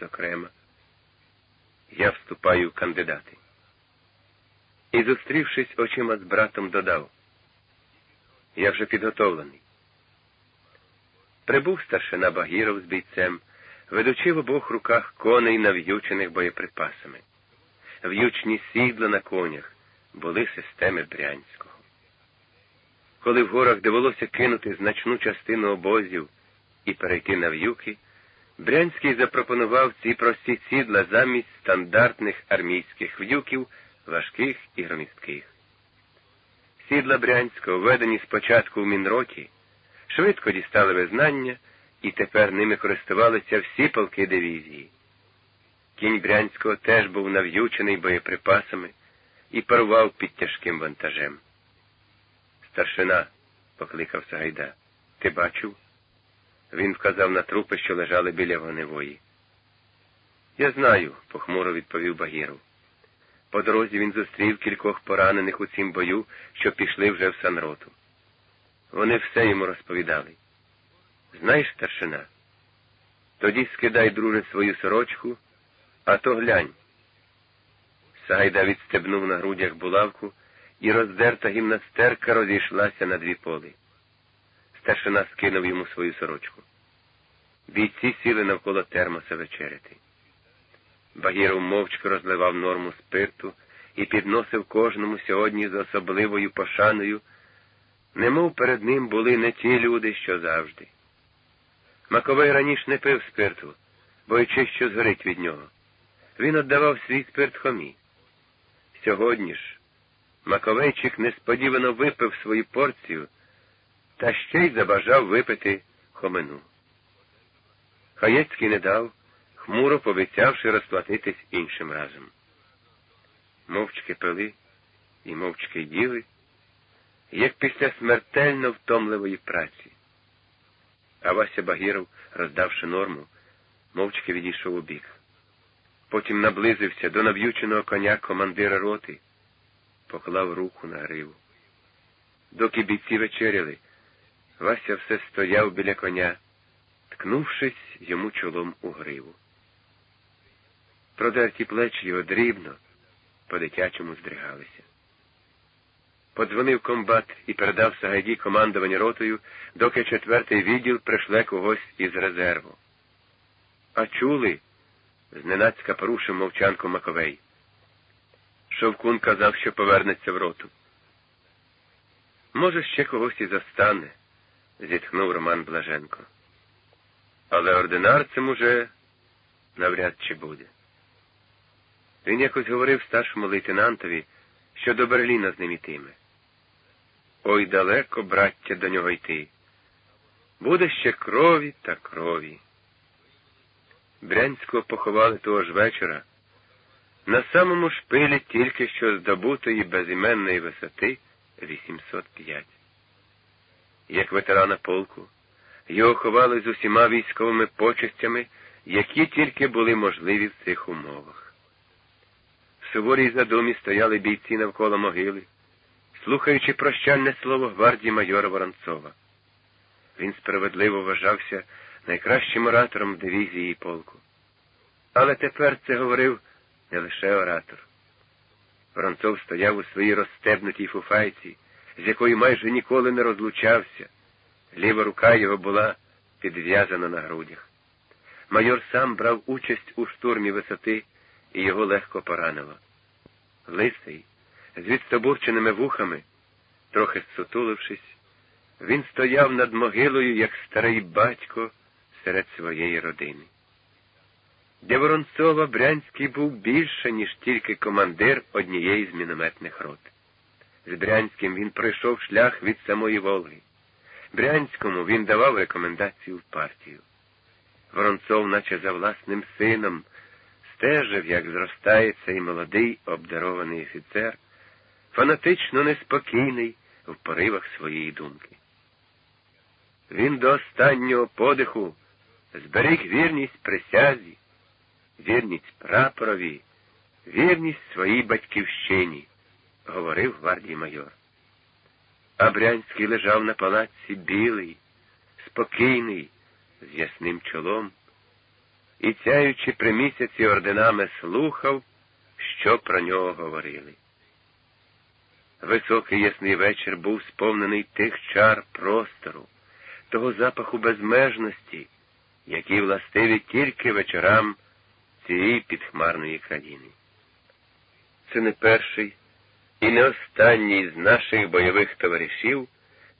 зокрема. Я вступаю в кандидати. І, зустрівшись очима з братом, додав Я вже підготовлений. Прибув старшина Багіров з бійцем, ведучи в обох руках коней, нав'ючених боєприпасами. В'ючні сідла на конях були системи Брянського. Коли в горах довелося кинути значну частину обозів і перейти на в'юки, Брянський запропонував ці прості сідла замість стандартних армійських в'юків, важких і громістких. Сідла Брянського, введені спочатку в Мінроті, швидко дістали визнання, і тепер ними користувалися всі полки дивізії. Кінь Брянського теж був нав'ючений боєприпасами і парував під тяжким вантажем. Старшина, покликав Сагайда, ти бачив? Він вказав на трупи, що лежали біля вогневої. Я знаю, похмуро відповів Багіров. По дорозі він зустрів кількох поранених у цім бою, що пішли вже в санроту. Вони все йому розповідали. Знаєш, старшина, тоді скидай, друже, свою сорочку, а то глянь. Сагайда відстебнув на грудях булавку, і роздерта гімнастерка розійшлася на дві поли. Старшина скинув йому свою сорочку. Бійці сіли навколо термоса вечеряти. Багіров мовчки розливав норму спирту і підносив кожному сьогодні з особливою пошаною, немов перед ним були не ті люди, що завжди. Маковей раніше не пив спирту, боючись, що згорить від нього. Він віддавав свій спирт хомі. Сьогодні ж Маковейчик несподівано випив свою порцію та ще й забажав випити хомину. Хаєцький не дав, хмуро пообіцявши розплатитись іншим разом. Мовчки пили і мовчки їли, як після смертельно втомливої праці. А Вася Багіров, роздавши норму, мовчки відійшов у бік. Потім наблизився до нав'юченого коня командира роти, поклав руку на гриву. Доки бійці вечеряли, Вася все стояв біля коня, ткнувшись йому чолом у гриву. Продерті плечі його дрібно, по-дитячому здригалися. Подзвонив комбат і передав Сагайді командування ротою, доки четвертий відділ пришле когось із резерву. А чули? зненацька порушив мовчанку Маковей. Шовкун казав, що повернеться в роту. Може, ще когось і застане, зітхнув Роман Блаженко. Але ординарцем уже навряд чи буде. Він якось говорив старшому лейтенантові, що до Берліна з ним ітиме. Ой далеко, браття, до нього йти. Буде ще крові та крові. Брянського поховали того ж вечора на самому шпилі тільки що здобутої безіменної висоти 805. Як ветерана полку, його ховали з усіма військовими почестями, які тільки були можливі в цих умовах. В суворій задумі стояли бійці навколо могили, слухаючи прощальне слово гвардії майора Воронцова. Він справедливо вважався найкращим оратором дивізії і полку. Але тепер це говорив не лише оратор. Воронцов стояв у своїй розстебнутій фуфайці, з якою майже ніколи не розлучався. Ліва рука його була підв'язана на грудях. Майор сам брав участь у штурмі висоти, і його легко поранило. Лисий, з відстобурченими вухами, трохи зсутулившись, він стояв над могилою, як старий батько серед своєї родини. Для Воронцова Брянський був більше, ніж тільки командир однієї з мінометних рот. З Брянським він пройшов шлях від самої Волги. Брянському він давав рекомендацію в партію. Воронцов, наче за власним сином, стежив, як зростає цей молодий обдарований офіцер, фанатично неспокійний в поривах своєї думки. Він до останнього подиху зберіг вірність присязі, вірність прапорові, вірність своїй батьківщині, говорив гвардій майор. А Брянський лежав на палаці білий, спокійний, з ясним чолом, і, цяючи при місяці орденами, слухав, що про нього говорили. Високий ясний вечір був сповнений тих чар простору, того запаху безмежності, які властиві тільки вечорам цієї підхмарної країни. Це не перший і не останній з наших бойових товаришів,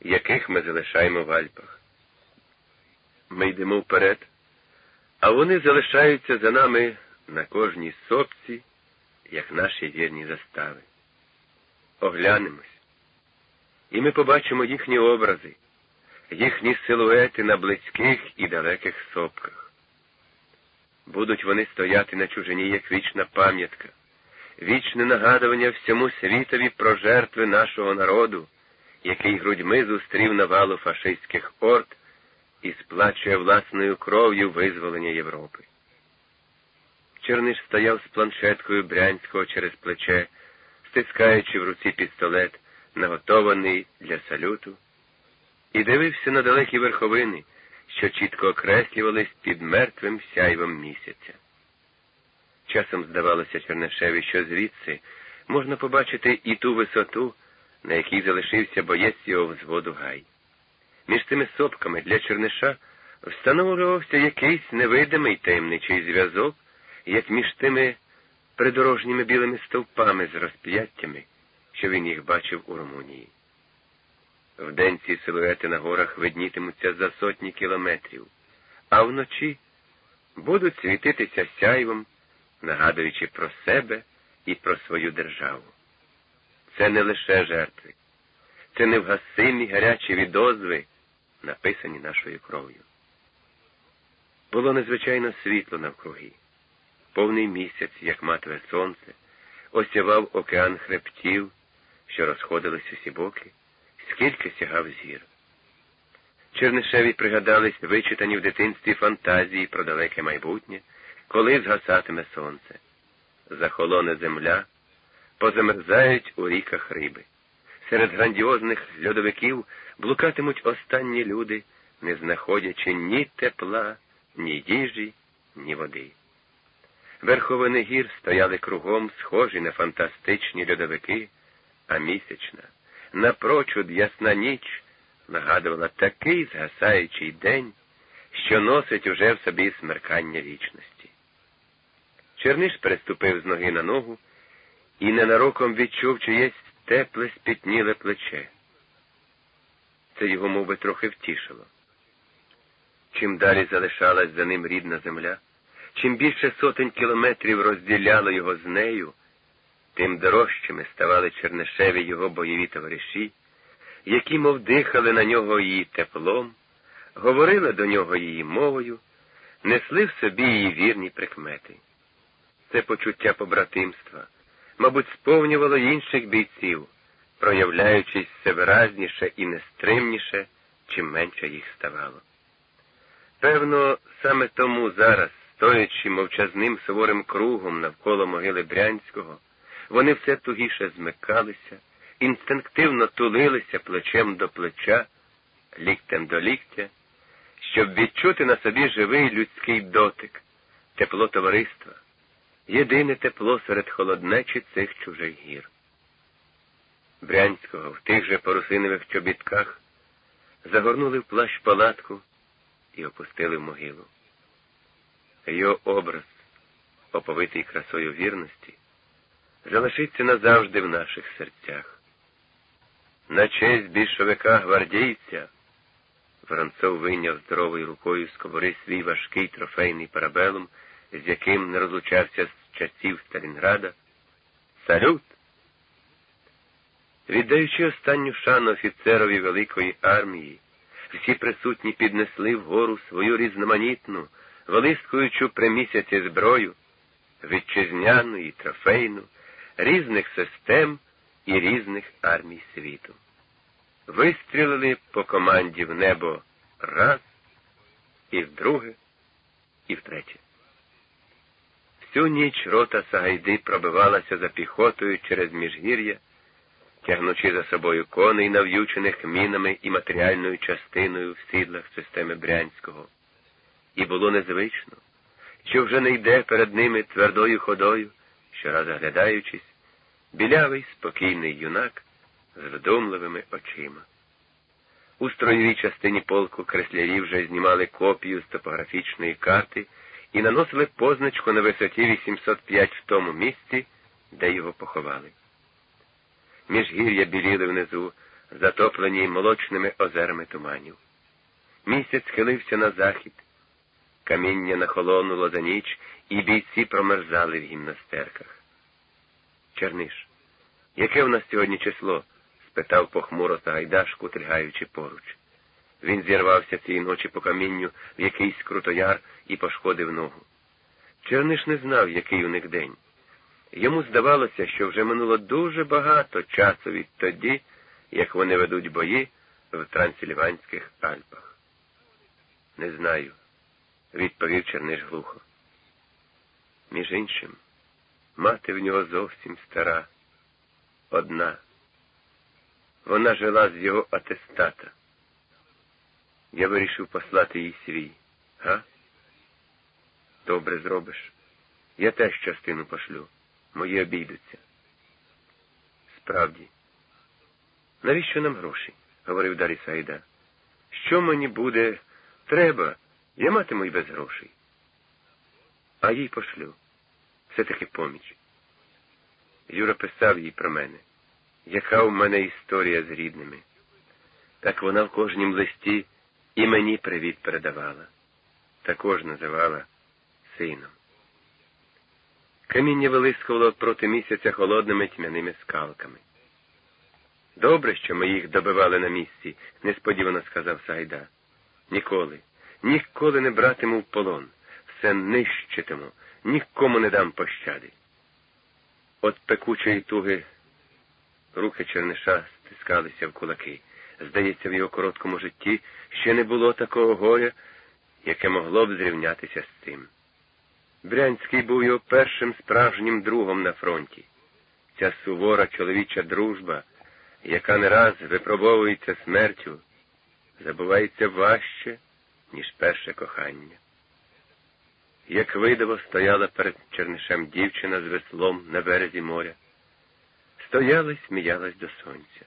яких ми залишаємо в Альпах. Ми йдемо вперед, а вони залишаються за нами на кожній сопці, як наші вірні застави. Оглянемось, і ми побачимо їхні образи, їхні силуети на близьких і далеких сопках. Будуть вони стояти на чужині, як вічна пам'ятка, вічне нагадування всьому світові про жертви нашого народу, який грудьми зустрів навалу фашистських орд і сплачує власною кров'ю визволення Європи. Черниш стояв з планшеткою Брянського через плече, стискаючи в руці пістолет, наготований для салюту, і дивився на далекі верховини, що чітко окреслювались під мертвим сяйвом місяця. Часом здавалося Чернишеві, що звідси можна побачити і ту висоту, на якій залишився боєць його взводу гай. Між тими сопками для Черниша встановлювався якийсь невидимий таємничий зв'язок, як між тими придорожніми білими стовпами з розп'яттями, що він їх бачив у Румунії. Вдень ці силуети на горах виднітимуться за сотні кілометрів, а вночі будуть світитися сяйвом, нагадуючи про себе і про свою державу. Це не лише жертви, це невгасимі гарячі відозви, написані нашою кров'ю. Було незвичайно світло навкруги. Повний місяць, як матове сонце, осявав океан хребтів, що розходились усі боки, скільки сягав зір. Чернишеві пригадались вичитані в дитинстві фантазії про далеке майбутнє, коли згасатиме сонце. Захолоне земля, позамерзають у ріках риби. Серед грандіозних льодовиків блукатимуть останні люди, не знаходячи ні тепла, ні їжі, ні води. Верховини гір стояли кругом, схожі на фантастичні льодовики, а місячна, напрочуд ясна ніч нагадувала такий згасаючий день, що носить уже в собі смеркання вічності. Черниш переступив з ноги на ногу і ненароком відчув чиєсь тепле спітніле плече. Це його мов би, трохи втішило. Чим далі залишалась за ним рідна земля, чим більше сотень кілометрів розділяло його з нею, тим дорожчими ставали Чернишеві його бойові товариші, які, мов дихали на нього її теплом, говорили до нього її мовою, несли в собі її вірні прикмети. Це почуття побратимства, мабуть, сповнювало інших бійців, проявляючись все виразніше і нестримніше, чим менше їх ставало. Певно, саме тому зараз, стоячи мовчазним суворим кругом навколо могили Брянського, вони все тугіше змикалися, інстинктивно тулилися плечем до плеча, ліктем до ліктя, щоб відчути на собі живий людський дотик, тепло товариства, єдине тепло серед холоднечі цих чужих гір. Брянського в тих же порусинових чобітках загорнули в плащ палатку і опустили в могилу. Його образ, оповитий красою вірності, залишиться назавжди в наших серцях. На честь більшовика гвардійця Воронцов вийняв здоровою рукою з ковори свій важкий трофейний парабелум, з яким не розлучався з часів Сталінграда. Салют! Віддаючи останню шану офіцерові Великої армії, всі присутні піднесли вгору свою різноманітну, вилискуючу при місяці зброю, вітчизняну і трофейну, різних систем і різних армій світу. Вистрілили по команді в небо раз, і вдруге, і втретє. Всю ніч рота Сагайди пробивалася за піхотою через міжгір'я, тягнучи за собою коней, нав'ючених мінами і матеріальною частиною в сідлах системи Брянського. І було незвично, що вже не йде перед ними твердою ходою, щораз оглядаючись, білявий спокійний юнак з вдумливими очима. У строєвій частині полку креслярі вже знімали копію з топографічної карти і наносили позначку на висоті 805 в тому місці, де його поховали. Міжгір'я біліли внизу, затоплені молочними озерами туманів. Місяць схилився на захід, каміння нахолонуло за ніч, і бійці промерзали в гімнастерках. Черниш, яке в нас сьогодні число? спитав похмуро Сагайдаш, кутригаючи поруч. Він зірвався цієї ночі по камінню в якийсь крутояр і пошкодив ногу. Черниш не знав, який у них день. Йому здавалося, що вже минуло дуже багато часу відтоді, як вони ведуть бої в Трансильванських Альпах. Не знаю, відповів Черниш глухо. Між іншим, мати в нього зовсім стара, одна. Вона жила з його атестата. Я вирішив послати їй свій, га? Добре зробиш. Я теж частину пошлю. Мої обійдуться. Справді. Навіщо нам гроші? говорив далі Саїда. Що мені буде? Треба. Я матиму й без грошей. А їй пошлю. Все таки поміч. Юра писав їй про мене яка в мене історія з рідними. Так вона в кожнім листі і мені привіт передавала, також називала сином. Каміння вилискувало проти місяця холодними тьмяними скалками. Добре, що ми їх добивали на місці, несподівано сказав Сайда. Ніколи, ніколи не братиму в полон, все нищитиму, нікому не дам пощади. От пекучої туги Руки Черниша стискалися в кулаки. Здається, в його короткому житті ще не було такого горя, яке могло б зрівнятися з цим. Брянський був його першим справжнім другом на фронті. Ця сувора чоловіча дружба, яка не раз випробовується смертю, забувається важче, ніж перше кохання. Як видиво стояла перед Чернишем дівчина з веслом на березі моря. Стояла й сміялась до сонця.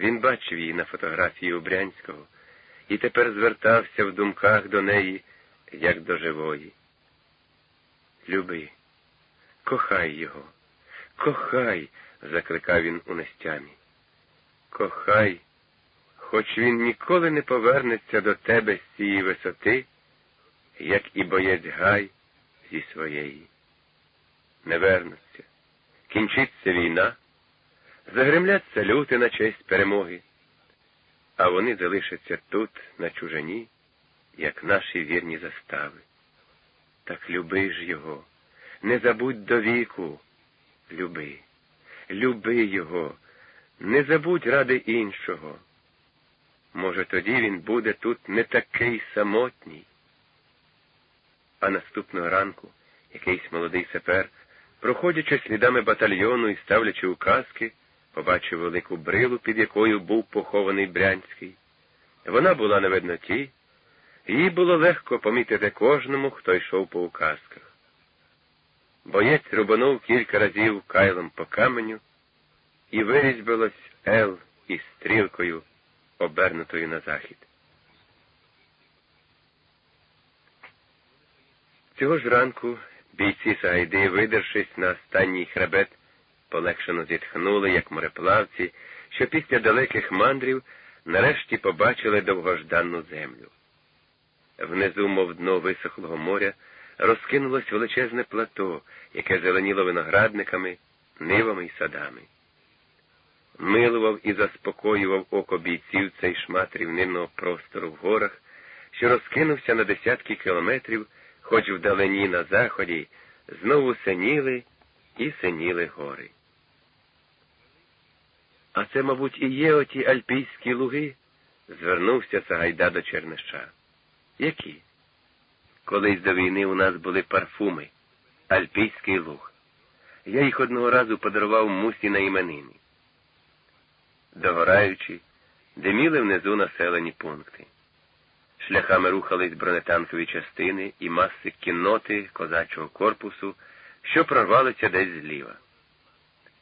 Він бачив її на фотографії у Брянського і тепер звертався в думках до неї, як до живої. Люби, кохай його, кохай, закликав він у нестямі. Кохай, хоч він ніколи не повернеться до тебе з цієї висоти, як і боєць Гай зі своєї. Не вернуться. Кінчиться війна загремлять салюти на честь перемоги, а вони залишаться тут, на чужині, як наші вірні застави. Так люби ж його, не забудь до віку, люби, люби його, не забудь ради іншого. Може, тоді він буде тут не такий самотній. А наступного ранку якийсь молодий сапер, проходячи слідами батальйону і ставлячи указки, побачив велику брилу, під якою був похований Брянський. Вона була на видноті, її було легко помітити кожному, хто йшов по указках. Боєць рубанув кілька разів кайлом по каменю, і вирізбилось Ел із стрілкою, обернутою на захід. Цього ж ранку бійці Сагайди, видершись на останній хребет, полегшено зітхнули, як мореплавці, що після далеких мандрів нарешті побачили довгожданну землю. Внизу, мов дно висохлого моря, розкинулось величезне плато, яке зеленіло виноградниками, нивами й садами. Милував і заспокоював око бійців цей шмат рівнинного простору в горах, що розкинувся на десятки кілометрів, хоч вдалині на заході, знову синіли і синіли гори. А це, мабуть, і є оті альпійські луги, звернувся Сагайда до Черниша. Які? Колись до війни у нас були парфуми, альпійський луг. Я їх одного разу подарував мусі на іменини. Догораючи, диміли внизу населені пункти. Шляхами рухались бронетанкові частини і маси кінноти козачого корпусу, що прорвалися десь зліва.